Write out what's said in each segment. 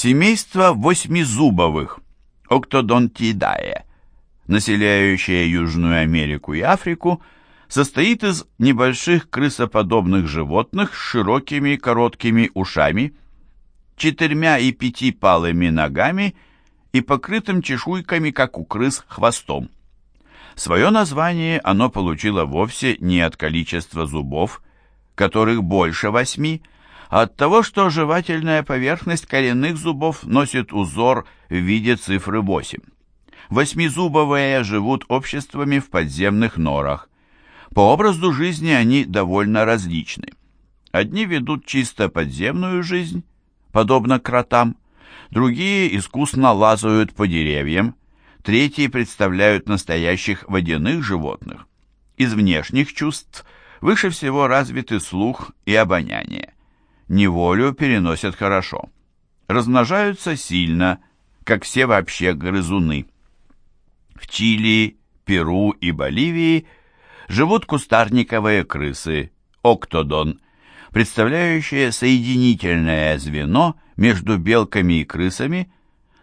Семейство восьмизубовых, Октодонтидае, населяющее Южную Америку и Африку, состоит из небольших крысоподобных животных с широкими короткими ушами, четырьмя и пятипалыми ногами и покрытым чешуйками, как у крыс, хвостом. Свое название оно получило вовсе не от количества зубов, которых больше восьми, от того, что жевательная поверхность коренных зубов носит узор в виде цифры 8. Восьмизубовые живут обществами в подземных норах. По образу жизни они довольно различны. Одни ведут чисто подземную жизнь, подобно кротам, другие искусно лазают по деревьям, третьи представляют настоящих водяных животных. Из внешних чувств выше всего развиты слух и обоняние. Неволю переносят хорошо. Размножаются сильно, как все вообще грызуны. В Чили, Перу и Боливии живут кустарниковые крысы, октодон, представляющие соединительное звено между белками и крысами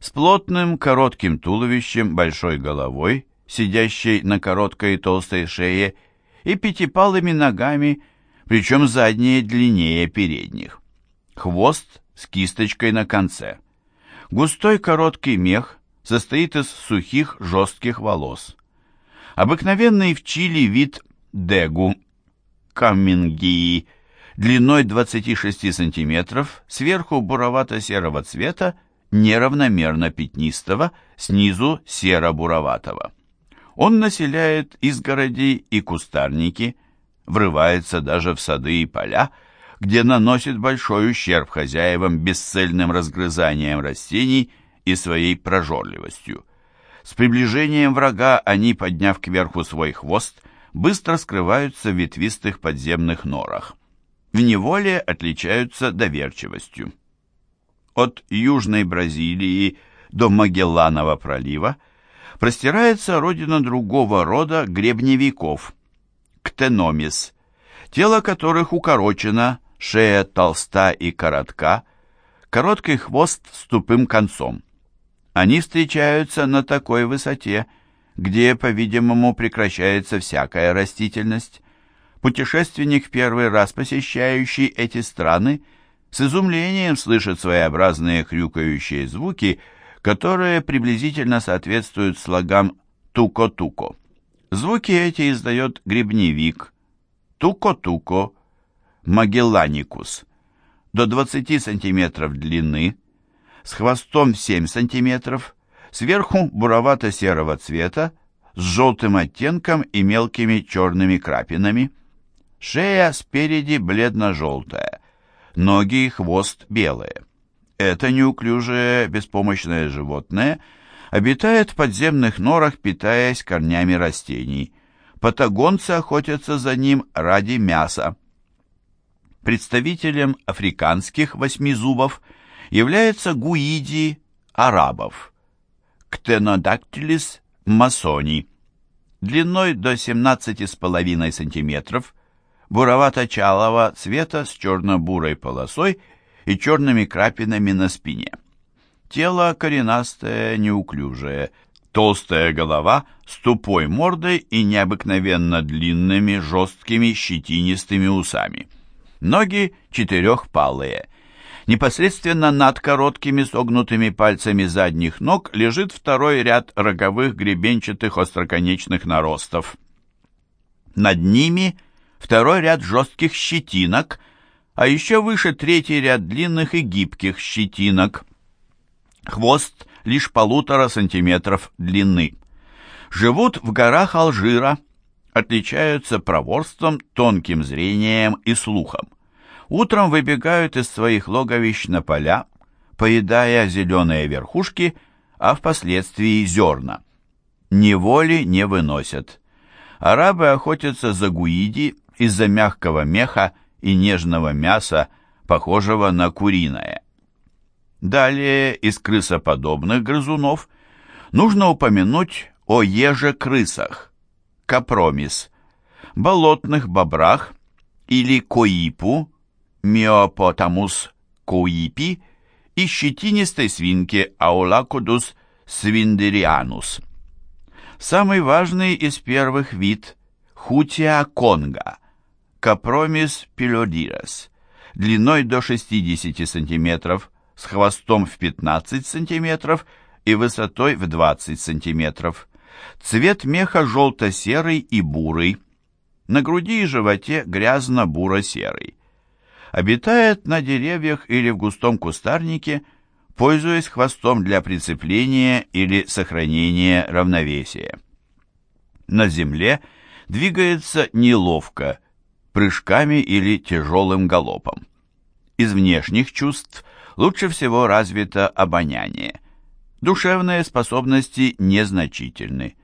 с плотным коротким туловищем, большой головой, сидящей на короткой и толстой шее, и пятипалыми ногами, причем задние длиннее передних. Хвост с кисточкой на конце. Густой короткий мех состоит из сухих жестких волос. Обыкновенный в Чили вид дегу, каммингии, длиной 26 см, сверху буровато-серого цвета, неравномерно пятнистого, снизу серо-буроватого. Он населяет изгороди и кустарники, врывается даже в сады и поля, где наносит большой ущерб хозяевам бесцельным разгрызанием растений и своей прожорливостью. С приближением врага они, подняв кверху свой хвост, быстро скрываются в ветвистых подземных норах. В неволе отличаются доверчивостью. От Южной Бразилии до Магелланова пролива простирается родина другого рода гребневиков – ктеномис, тело которых укорочено, шея толста и коротка, короткий хвост с тупым концом. Они встречаются на такой высоте, где, по-видимому, прекращается всякая растительность. Путешественник, первый раз посещающий эти страны, с изумлением слышит своеобразные хрюкающие звуки, которые приблизительно соответствуют слогам «туко-туко». Звуки эти издает грибневик, туко-туко, магелланикус, до 20 см длины, с хвостом в 7 см, сверху буровато-серого цвета, с желтым оттенком и мелкими черными крапинами. Шея спереди бледно-желтая, ноги и хвост белые. Это неуклюжее беспомощное животное обитает в подземных норах, питаясь корнями растений. Патагонцы охотятся за ним ради мяса. Представителем африканских восьмизубов является гуиди арабов, Ктенодактилис масони, длиной до 17,5 см, буровато-чалого цвета с черно-бурой полосой и черными крапинами на спине. Тело коренастое, неуклюжее, толстая голова с тупой мордой и необыкновенно длинными, жесткими, щетинистыми усами. Ноги четырехпалые. Непосредственно над короткими согнутыми пальцами задних ног лежит второй ряд роговых гребенчатых остроконечных наростов. Над ними второй ряд жестких щетинок, а еще выше третий ряд длинных и гибких щетинок. Хвост лишь полутора сантиметров длины. Живут в горах Алжира, отличаются проворством, тонким зрением и слухом. Утром выбегают из своих логовищ на поля, поедая зеленые верхушки, а впоследствии зерна. Неволи не выносят. Арабы охотятся за гуиди из-за мягкого меха и нежного мяса, похожего на куриное. Далее из крысоподобных грызунов нужно упомянуть о еже-крысах, капромис, болотных бобрах или коипу, миопотамус коипи и щетинистой свинки Аулакудус свиндерианус. Самый важный из первых вид – Хутия конга, Капромис пилодирес, длиной до 60 см, с хвостом в 15 см и высотой в 20 см. Цвет меха желто-серый и бурый. На груди и животе грязно-буро-серый. Обитает на деревьях или в густом кустарнике, пользуясь хвостом для прицепления или сохранения равновесия. На земле двигается неловко, прыжками или тяжелым галопом. Из внешних чувств лучше всего развито обоняние. Душевные способности незначительны.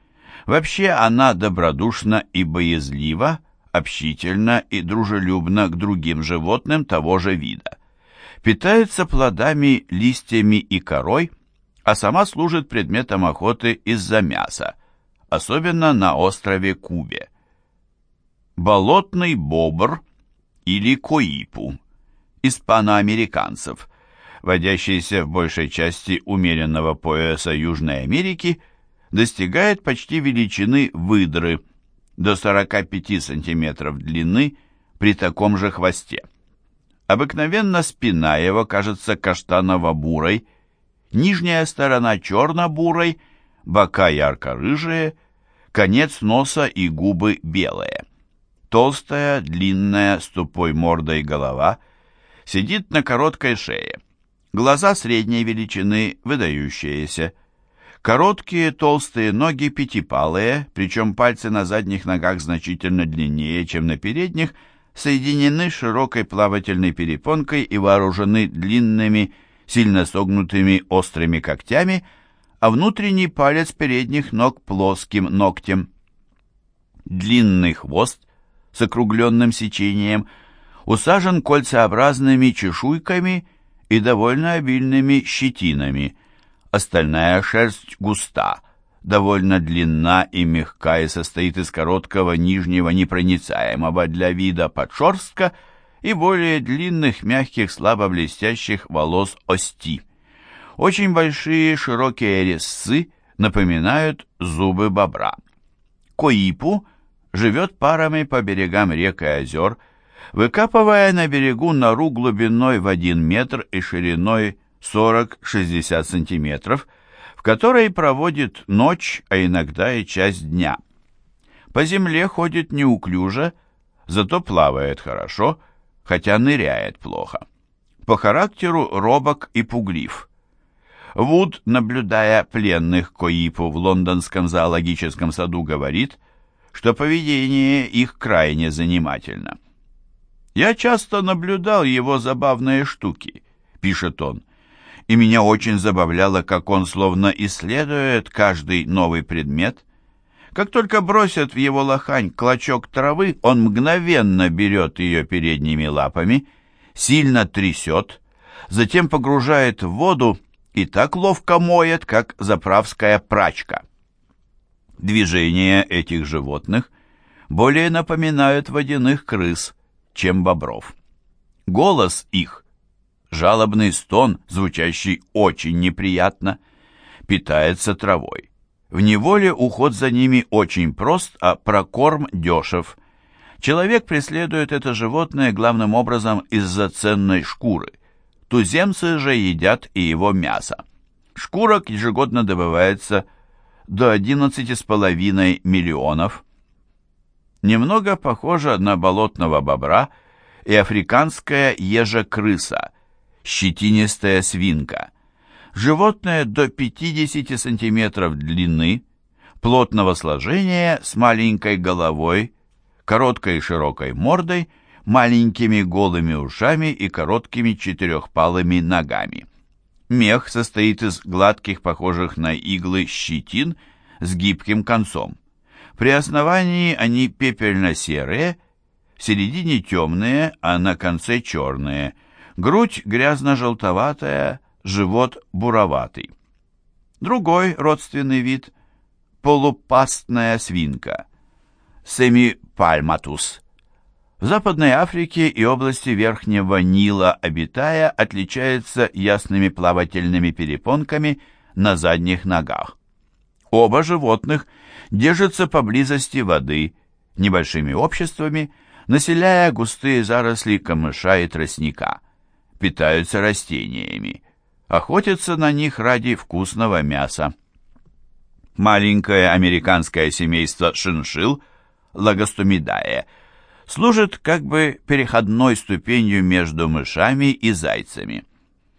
Вообще она добродушна и боязлива, общительна и дружелюбна к другим животным того же вида. Питается плодами, листьями и корой, а сама служит предметом охоты из-за мяса, особенно на острове Кубе. Болотный бобр или коипу испаноамериканцев, водящийся в большей части умеренного пояса Южной Америки, достигает почти величины выдры до 45 см длины при таком же хвосте. Обыкновенно спина его кажется каштаново-бурой, нижняя сторона черно-бурой, бока ярко-рыжие, конец носа и губы белые. Толстая, длинная, с тупой мордой голова сидит на короткой шее. Глаза средней величины, выдающиеся. Короткие толстые ноги пятипалые, причем пальцы на задних ногах значительно длиннее, чем на передних, соединены широкой плавательной перепонкой и вооружены длинными, сильно согнутыми острыми когтями, а внутренний палец передних ног плоским ногтем. Длинный хвост с округленным сечением усажен кольцеобразными чешуйками и довольно обильными щетинами. Остальная шерсть густа, довольно длинна и мягка и состоит из короткого нижнего непроницаемого для вида подшерстка и более длинных, мягких, слабо блестящих волос ости. Очень большие широкие резцы напоминают зубы бобра. Коипу живет парами по берегам рек и озер, выкапывая на берегу нору глубиной в 1 метр и шириной 40-60 сантиметров, в которой проводит ночь, а иногда и часть дня. По земле ходит неуклюже, зато плавает хорошо, хотя ныряет плохо. По характеру робок и пуглив. Вуд, наблюдая пленных Коипу в лондонском зоологическом саду, говорит, что поведение их крайне занимательно. «Я часто наблюдал его забавные штуки», — пишет он, «и меня очень забавляло, как он словно исследует каждый новый предмет. Как только бросят в его лохань клочок травы, он мгновенно берет ее передними лапами, сильно трясет, затем погружает в воду и так ловко моет, как заправская прачка. Движения этих животных более напоминают водяных крыс, чем бобров. Голос их – жалобный стон, звучащий очень неприятно, питается травой. В неволе уход за ними очень прост, а прокорм дешев. Человек преследует это животное главным образом из-за ценной шкуры. Туземцы же едят и его мясо. Шкурок ежегодно добывается до 11,5 миллионов. Немного похожа на болотного бобра и африканская ежа-крыса, щетинистая свинка. Животное до 50 сантиметров длины, плотного сложения, с маленькой головой, короткой и широкой мордой, маленькими голыми ушами и короткими четырехпалыми ногами. Мех состоит из гладких, похожих на иглы щетин с гибким концом. При основании они пепельно-серые, в середине темные, а на конце черные. Грудь грязно-желтоватая, живот буроватый. Другой родственный вид – полупастная свинка – семипальматус. В Западной Африке и области Верхнего Нила обитая отличается ясными плавательными перепонками на задних ногах. Оба животных держатся поблизости воды, небольшими обществами, населяя густые заросли камыша и тростника. Питаются растениями. Охотятся на них ради вкусного мяса. Маленькое американское семейство шиншилл, лагостомидае, служит как бы переходной ступенью между мышами и зайцами.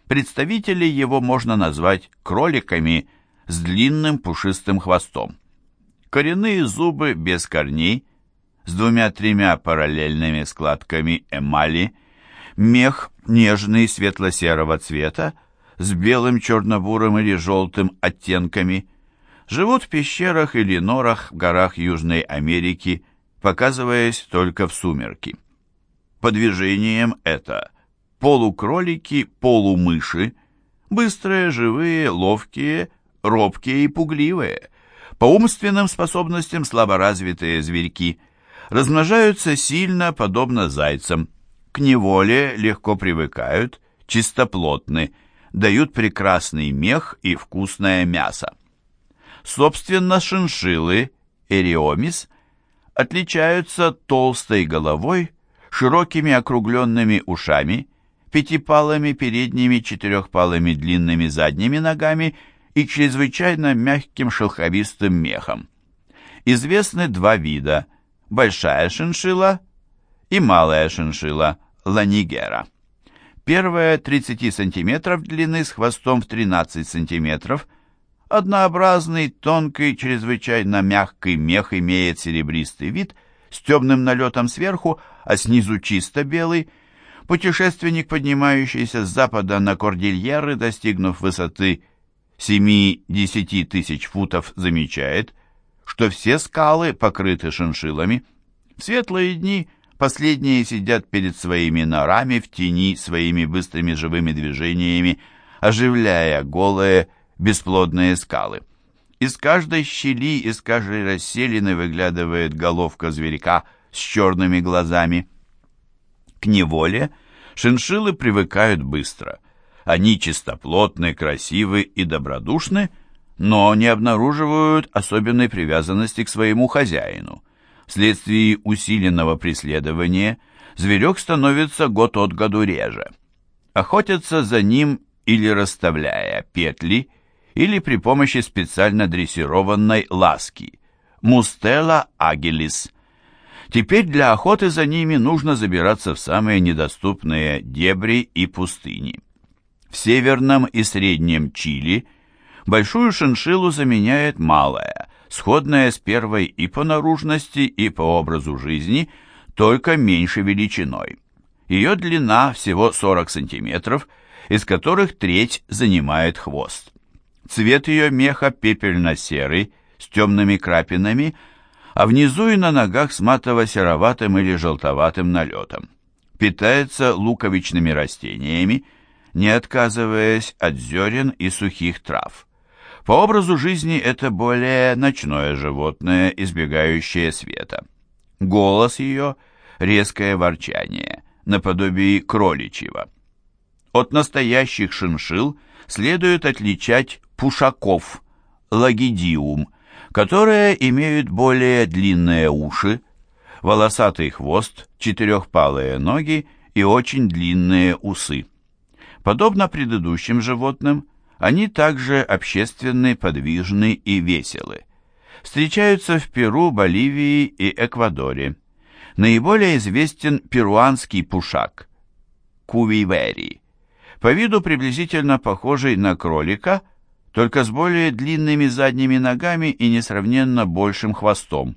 Представителей его можно назвать кроликами с длинным пушистым хвостом. Коренные зубы без корней, с двумя-тремя параллельными складками эмали, мех нежный светло-серого цвета, с белым, черно-бурым или желтым оттенками, живут в пещерах или норах в горах Южной Америки, показываясь только в сумерки. По движениям это полукролики, полумыши, быстрые, живые, ловкие, робкие и пугливые, по умственным способностям слаборазвитые зверьки, размножаются сильно, подобно зайцам, к неволе легко привыкают, чистоплотны, дают прекрасный мех и вкусное мясо. Собственно, шиншиллы, эриомис, отличаются толстой головой, широкими округленными ушами, пятипалыми передними четырехпалыми длинными задними ногами и чрезвычайно мягким шелковистым мехом. Известны два вида – большая шиншилла и малая шиншилла – ланигера. Первая 30 см длины с хвостом в 13 см – Однообразный, тонкий, чрезвычайно мягкий мех имеет серебристый вид с темным налетом сверху, а снизу чисто белый. Путешественник, поднимающийся с запада на кордильеры, достигнув высоты 7-10 тысяч футов, замечает, что все скалы покрыты шиншиллами. В светлые дни последние сидят перед своими норами в тени своими быстрыми живыми движениями, оживляя голые, бесплодные скалы. Из каждой щели, из каждой расселины выглядывает головка зверька с черными глазами. К неволе шиншиллы привыкают быстро. Они чистоплотны, красивы и добродушны, но не обнаруживают особенной привязанности к своему хозяину. Вследствие усиленного преследования зверек становится год от году реже. Охотятся за ним или расставляя петли – или при помощи специально дрессированной ласки Мустела агилис. Теперь для охоты за ними нужно забираться в самые недоступные дебри и пустыни. В северном и среднем Чили большую шиншиллу заменяет малая, сходная с первой и по наружности, и по образу жизни, только меньше величиной. Ее длина всего 40 сантиметров, из которых треть занимает хвост. Цвет ее меха пепельно-серый, с темными крапинами, а внизу и на ногах с матово-сероватым или желтоватым налетом. Питается луковичными растениями, не отказываясь от зерен и сухих трав. По образу жизни это более ночное животное, избегающее света. Голос ее — резкое ворчание, наподобие кроличьего. От настоящих шиншил следует отличать пушаков, лагидиум, которые имеют более длинные уши, волосатый хвост, четырехпалые ноги и очень длинные усы. Подобно предыдущим животным, они также общественны, подвижны и веселы. Встречаются в Перу, Боливии и Эквадоре. Наиболее известен перуанский пушак – кувивери. По виду приблизительно похожий на кролика, только с более длинными задними ногами и несравненно большим хвостом.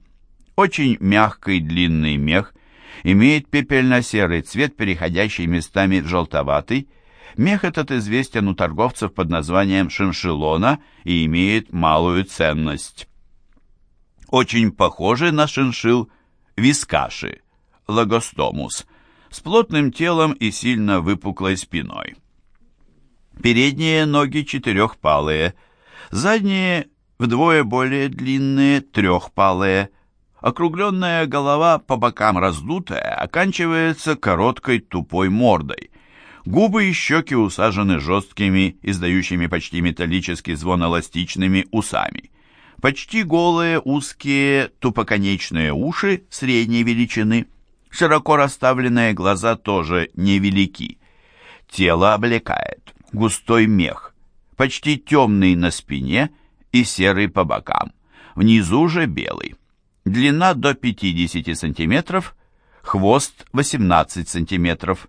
Очень мягкий длинный мех, имеет пепельно-серый цвет, переходящий местами в желтоватый. Мех этот известен у торговцев под названием шиншиллона и имеет малую ценность. Очень похожи на шиншилл вискаши, лагостомус, с плотным телом и сильно выпуклой спиной. Передние ноги четырехпалые, задние вдвое более длинные, трехпалые. Округленная голова по бокам раздутая, оканчивается короткой тупой мордой. Губы и щеки усажены жесткими, издающими почти металлический звон эластичными усами. Почти голые, узкие, тупоконечные уши средней величины. Широко расставленные глаза тоже невелики. Тело облекает густой мех, почти темный на спине и серый по бокам. Внизу же белый. Длина до 50 сантиметров, хвост 18 сантиметров.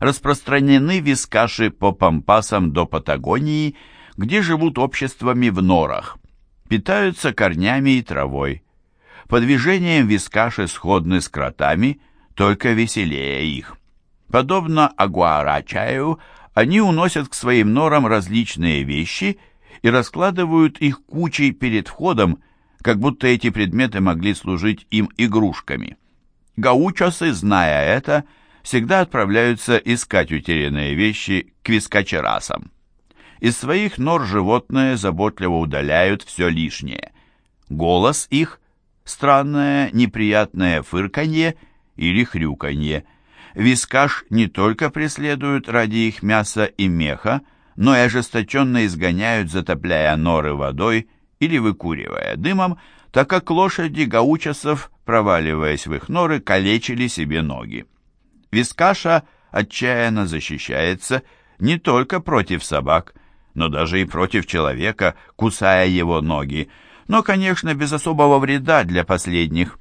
Распространены вискаши по пампасам до Патагонии, где живут обществами в норах. Питаются корнями и травой. По движениям вискаши сходны с кротами, только веселее их. Подобно агуарачаю, они уносят к своим норам различные вещи и раскладывают их кучей перед входом, как будто эти предметы могли служить им игрушками. Гаучосы, зная это, всегда отправляются искать утерянные вещи к вискачерасам. Из своих нор животные заботливо удаляют все лишнее. Голос их – странное неприятное фырканье или хрюканье. Вискаш не только преследуют ради их мяса и меха, но и ожесточенно изгоняют, затопляя норы водой или выкуривая дымом, так как лошади гаучасов, проваливаясь в их норы, калечили себе ноги. Вискаша отчаянно защищается не только против собак, но даже и против человека, кусая его ноги, но, конечно, без особого вреда для последних.